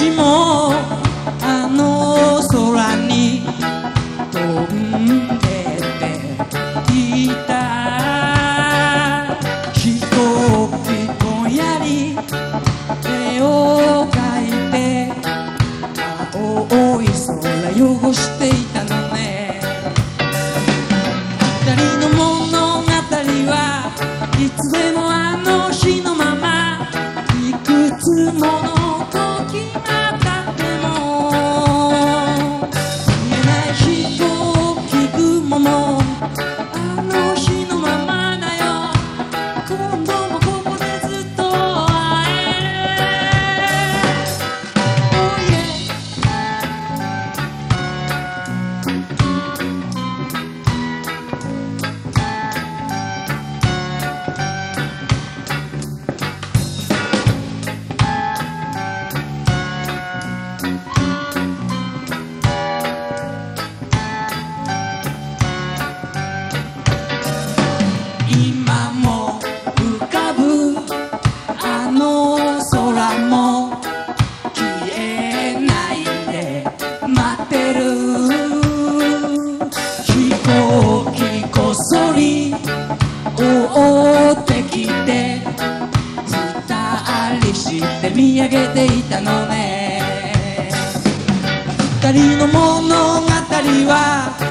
bâtiment おおってきて二人して見上げていたのね。二人の物語は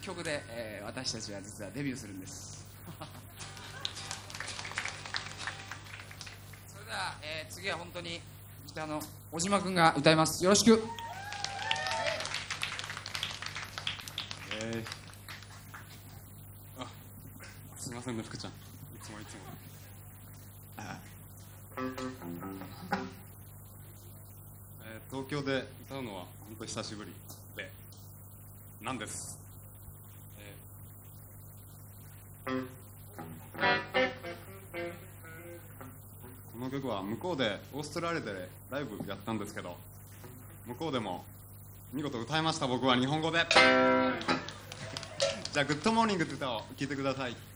曲で、えー私たちは実はデビューするんです。それでは、えー次は本当にギターの小島君が歌います。よろしく。えー、あすいませんね福ちゃん。いつもいつも。えー東京で歌うのは本当久しぶりでなんです、えーこの曲は向こうでオーストラリアでライブやったんですけど向こうでも見事歌いました僕は日本語で。じゃあ「Good Morning」って歌を聴いてください。